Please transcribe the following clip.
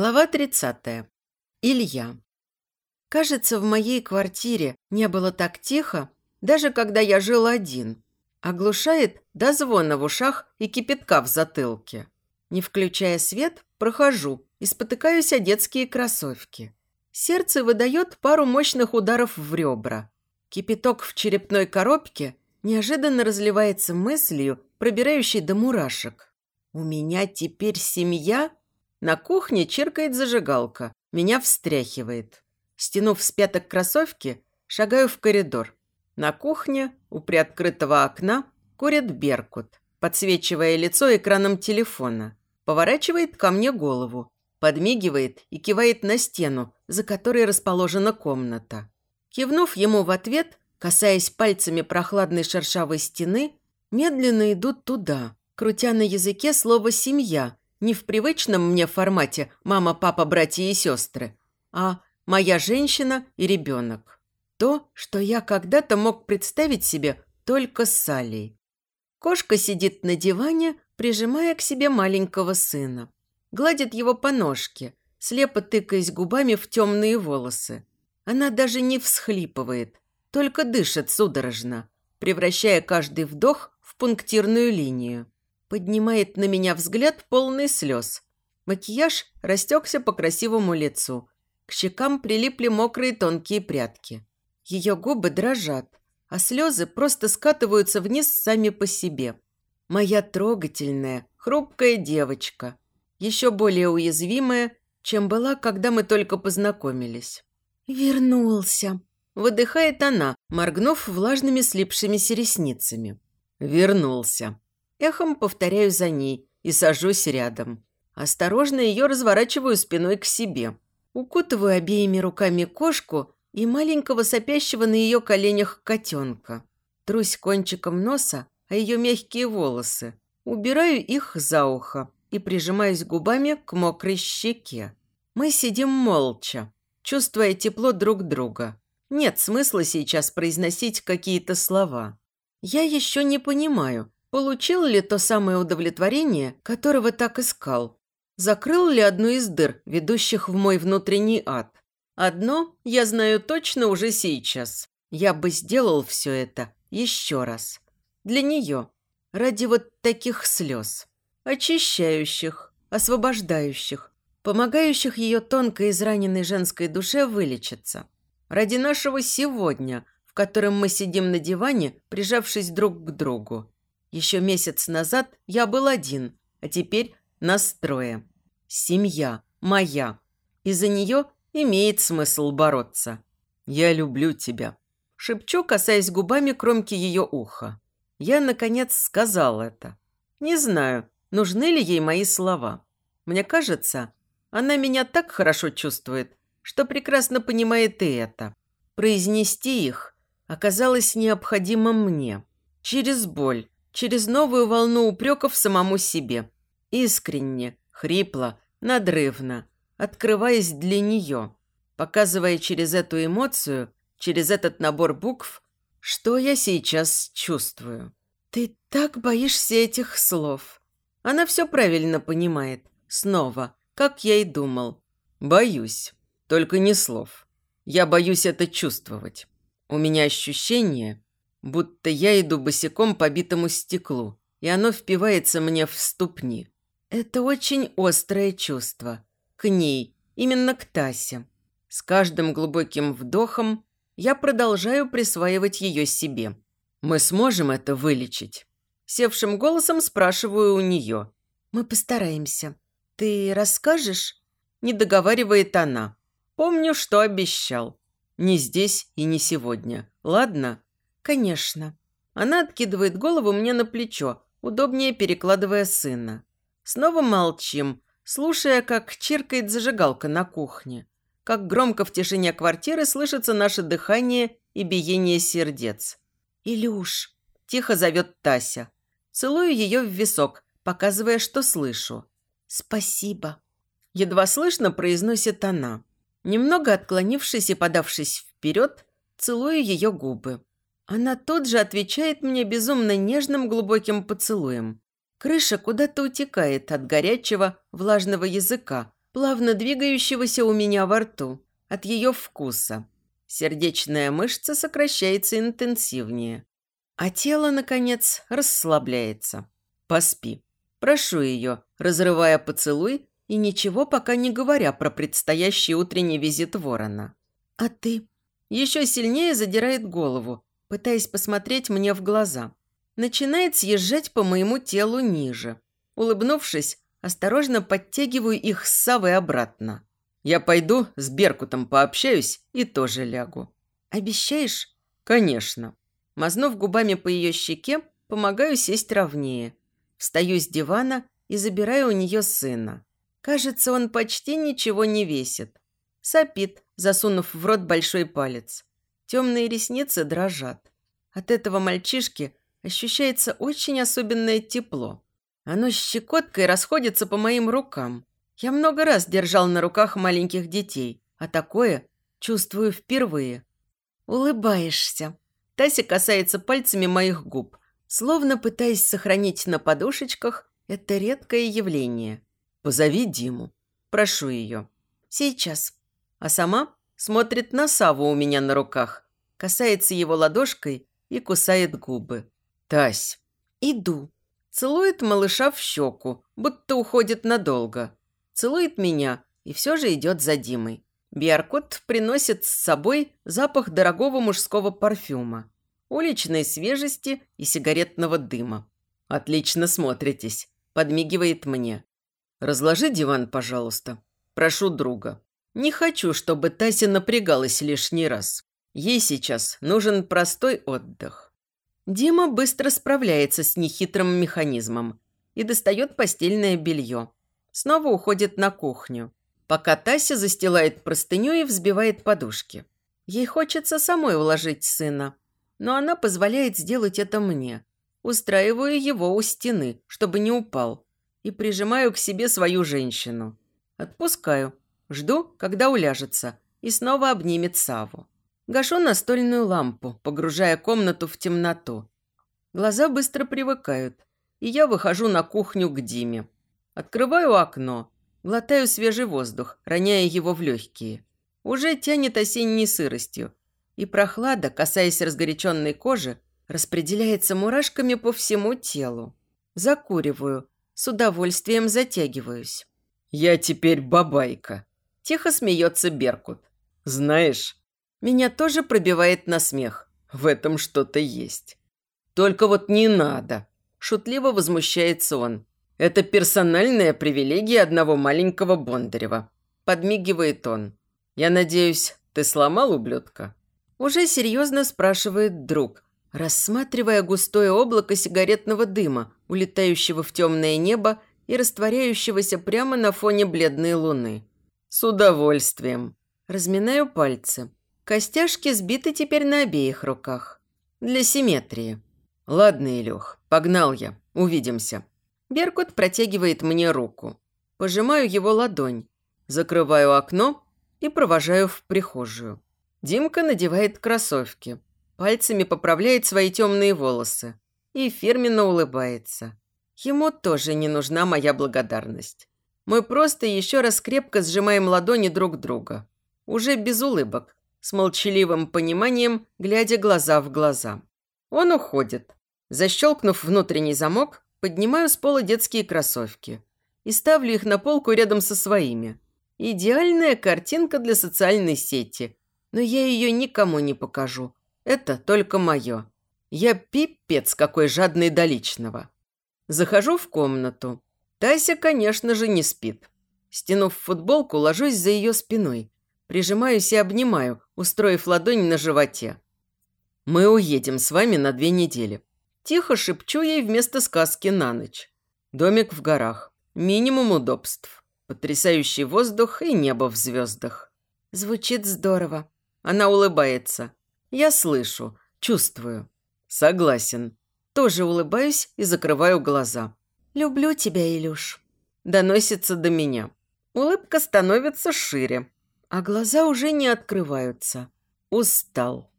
Глава 30. Илья. Кажется, в моей квартире не было так тихо, даже когда я жил один. Оглушает до звона в ушах и кипятка в затылке. Не включая свет, прохожу и спотыкаюсь о детские кроссовки. Сердце выдает пару мощных ударов в ребра. Кипяток в черепной коробке неожиданно разливается мыслью, пробирающей до мурашек. «У меня теперь семья?» На кухне чиркает зажигалка. Меня встряхивает. Стянув с пяток кроссовки, шагаю в коридор. На кухне, у приоткрытого окна, курит Беркут, подсвечивая лицо экраном телефона. Поворачивает ко мне голову, подмигивает и кивает на стену, за которой расположена комната. Кивнув ему в ответ, касаясь пальцами прохладной шершавой стены, медленно идут туда, крутя на языке слово «семья», не в привычном мне формате «мама, папа, братья и сестры», а «моя женщина и ребенок». То, что я когда-то мог представить себе только с Салей. Кошка сидит на диване, прижимая к себе маленького сына. Гладит его по ножке, слепо тыкаясь губами в темные волосы. Она даже не всхлипывает, только дышит судорожно, превращая каждый вдох в пунктирную линию. Поднимает на меня взгляд полный слез. Макияж растекся по красивому лицу. К щекам прилипли мокрые тонкие прядки. Ее губы дрожат, а слезы просто скатываются вниз сами по себе. Моя трогательная, хрупкая девочка. Еще более уязвимая, чем была, когда мы только познакомились. «Вернулся», – выдыхает она, моргнув влажными слипшимися ресницами. «Вернулся», Эхом повторяю за ней и сажусь рядом. Осторожно ее разворачиваю спиной к себе. Укутываю обеими руками кошку и маленького сопящего на ее коленях котенка. Трусь кончиком носа, а ее мягкие волосы. Убираю их за ухо и прижимаюсь губами к мокрой щеке. Мы сидим молча, чувствуя тепло друг друга. Нет смысла сейчас произносить какие-то слова. Я еще не понимаю, Получил ли то самое удовлетворение, которого так искал? Закрыл ли одну из дыр, ведущих в мой внутренний ад? Одно я знаю точно уже сейчас. Я бы сделал все это еще раз. Для нее. Ради вот таких слез. Очищающих, освобождающих, помогающих ее тонкой израненной женской душе вылечиться. Ради нашего сегодня, в котором мы сидим на диване, прижавшись друг к другу. Еще месяц назад я был один, а теперь нас трое. Семья моя. И за нее имеет смысл бороться. Я люблю тебя. Шепчу, касаясь губами кромки ее уха. Я, наконец, сказал это. Не знаю, нужны ли ей мои слова. Мне кажется, она меня так хорошо чувствует, что прекрасно понимает и это. Произнести их оказалось необходимо мне. Через боль, через новую волну упреков самому себе. Искренне, хрипло, надрывно, открываясь для нее, показывая через эту эмоцию, через этот набор букв, что я сейчас чувствую. «Ты так боишься этих слов». Она все правильно понимает. Снова, как я и думал. «Боюсь. Только не слов. Я боюсь это чувствовать. У меня ощущение, будто я иду босиком по битому стеклу, и оно впивается мне в ступни. Это очень острое чувство. К ней, именно к Тасе. С каждым глубоким вдохом я продолжаю присваивать ее себе. Мы сможем это вылечить? Севшим голосом спрашиваю у нее. Мы постараемся. Ты расскажешь? Не договаривает она. Помню, что обещал. Не здесь и не сегодня. Ладно? «Конечно». Она откидывает голову мне на плечо, удобнее перекладывая сына. Снова молчим, слушая, как чиркает зажигалка на кухне. Как громко в тишине квартиры слышится наше дыхание и биение сердец. «Илюш!» – тихо зовет Тася. Целую ее в висок, показывая, что слышу. «Спасибо!» Едва слышно произносит она. Немного отклонившись и подавшись вперед, целую ее губы. Она тут же отвечает мне безумно нежным глубоким поцелуем. Крыша куда-то утекает от горячего, влажного языка, плавно двигающегося у меня во рту, от ее вкуса. Сердечная мышца сокращается интенсивнее. А тело, наконец, расслабляется. Поспи. Прошу ее, разрывая поцелуй и ничего пока не говоря про предстоящий утренний визит ворона. «А ты?» Еще сильнее задирает голову, пытаясь посмотреть мне в глаза. Начинает съезжать по моему телу ниже. Улыбнувшись, осторожно подтягиваю их с Савой обратно. Я пойду с Беркутом пообщаюсь и тоже лягу. «Обещаешь?» «Конечно». Мазнув губами по ее щеке, помогаю сесть ровнее. Встаю с дивана и забираю у нее сына. Кажется, он почти ничего не весит. Сопит, засунув в рот большой палец. Темные ресницы дрожат. От этого мальчишки ощущается очень особенное тепло. Оно щекоткой расходится по моим рукам. Я много раз держал на руках маленьких детей, а такое чувствую впервые. Улыбаешься. Тася касается пальцами моих губ, словно пытаясь сохранить на подушечках это редкое явление. «Позови Диму. Прошу ее. Сейчас». А сама смотрит на Саву у меня на руках, касается его ладошкой и кусает губы. «Тась». «Иду». Целует малыша в щеку, будто уходит надолго. Целует меня и все же идет за Димой. Биаркот приносит с собой запах дорогого мужского парфюма, уличной свежести и сигаретного дыма. «Отлично смотритесь», – подмигивает мне. «Разложи диван, пожалуйста. Прошу друга. Не хочу, чтобы Тася напрягалась лишний раз. Ей сейчас нужен простой отдых». Дима быстро справляется с нехитрым механизмом и достает постельное белье. Снова уходит на кухню, пока Тася застилает простыню и взбивает подушки. Ей хочется самой уложить сына, но она позволяет сделать это мне. Устраиваю его у стены, чтобы не упал, и прижимаю к себе свою женщину. Отпускаю, жду, когда уляжется, и снова обнимет Саву. Гашу настольную лампу, погружая комнату в темноту. Глаза быстро привыкают, и я выхожу на кухню к Диме. Открываю окно, глотаю свежий воздух, роняя его в легкие. Уже тянет осенней сыростью, и прохлада, касаясь разгоряченной кожи, распределяется мурашками по всему телу. Закуриваю, с удовольствием затягиваюсь. «Я теперь бабайка», – тихо смеется Беркут. «Знаешь, меня тоже пробивает на смех. В этом что-то есть. Только вот не надо. Шутливо возмущается он. Это персональная привилегия одного маленького Бондарева. Подмигивает он. Я надеюсь, ты сломал ублюдка? Уже серьезно спрашивает друг, рассматривая густое облако сигаретного дыма, улетающего в темное небо и растворяющегося прямо на фоне бледной луны. С удовольствием. Разминаю пальцы. Костяшки сбиты теперь на обеих руках. Для симметрии. Ладно, Илюх, погнал я. Увидимся. Беркут протягивает мне руку. Пожимаю его ладонь. Закрываю окно и провожаю в прихожую. Димка надевает кроссовки. Пальцами поправляет свои темные волосы. И фирменно улыбается. Ему тоже не нужна моя благодарность. Мы просто еще раз крепко сжимаем ладони друг друга. Уже без улыбок, с молчаливым пониманием, глядя глаза в глаза. Он уходит. Защелкнув внутренний замок, поднимаю с пола детские кроссовки и ставлю их на полку рядом со своими. Идеальная картинка для социальной сети, но я ее никому не покажу. Это только мое. Я пипец какой жадный до личного. Захожу в комнату. Тася, конечно же, не спит. Стянув футболку, ложусь за ее спиной Прижимаюсь и обнимаю, устроив ладонь на животе. «Мы уедем с вами на две недели». Тихо шепчу ей вместо сказки на ночь. Домик в горах. Минимум удобств. Потрясающий воздух и небо в звездах. Звучит здорово. Она улыбается. Я слышу, чувствую. Согласен. Тоже улыбаюсь и закрываю глаза. «Люблю тебя, Илюш». Доносится до меня. Улыбка становится шире а глаза уже не открываются. Устал.